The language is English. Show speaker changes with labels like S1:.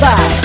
S1: Bye.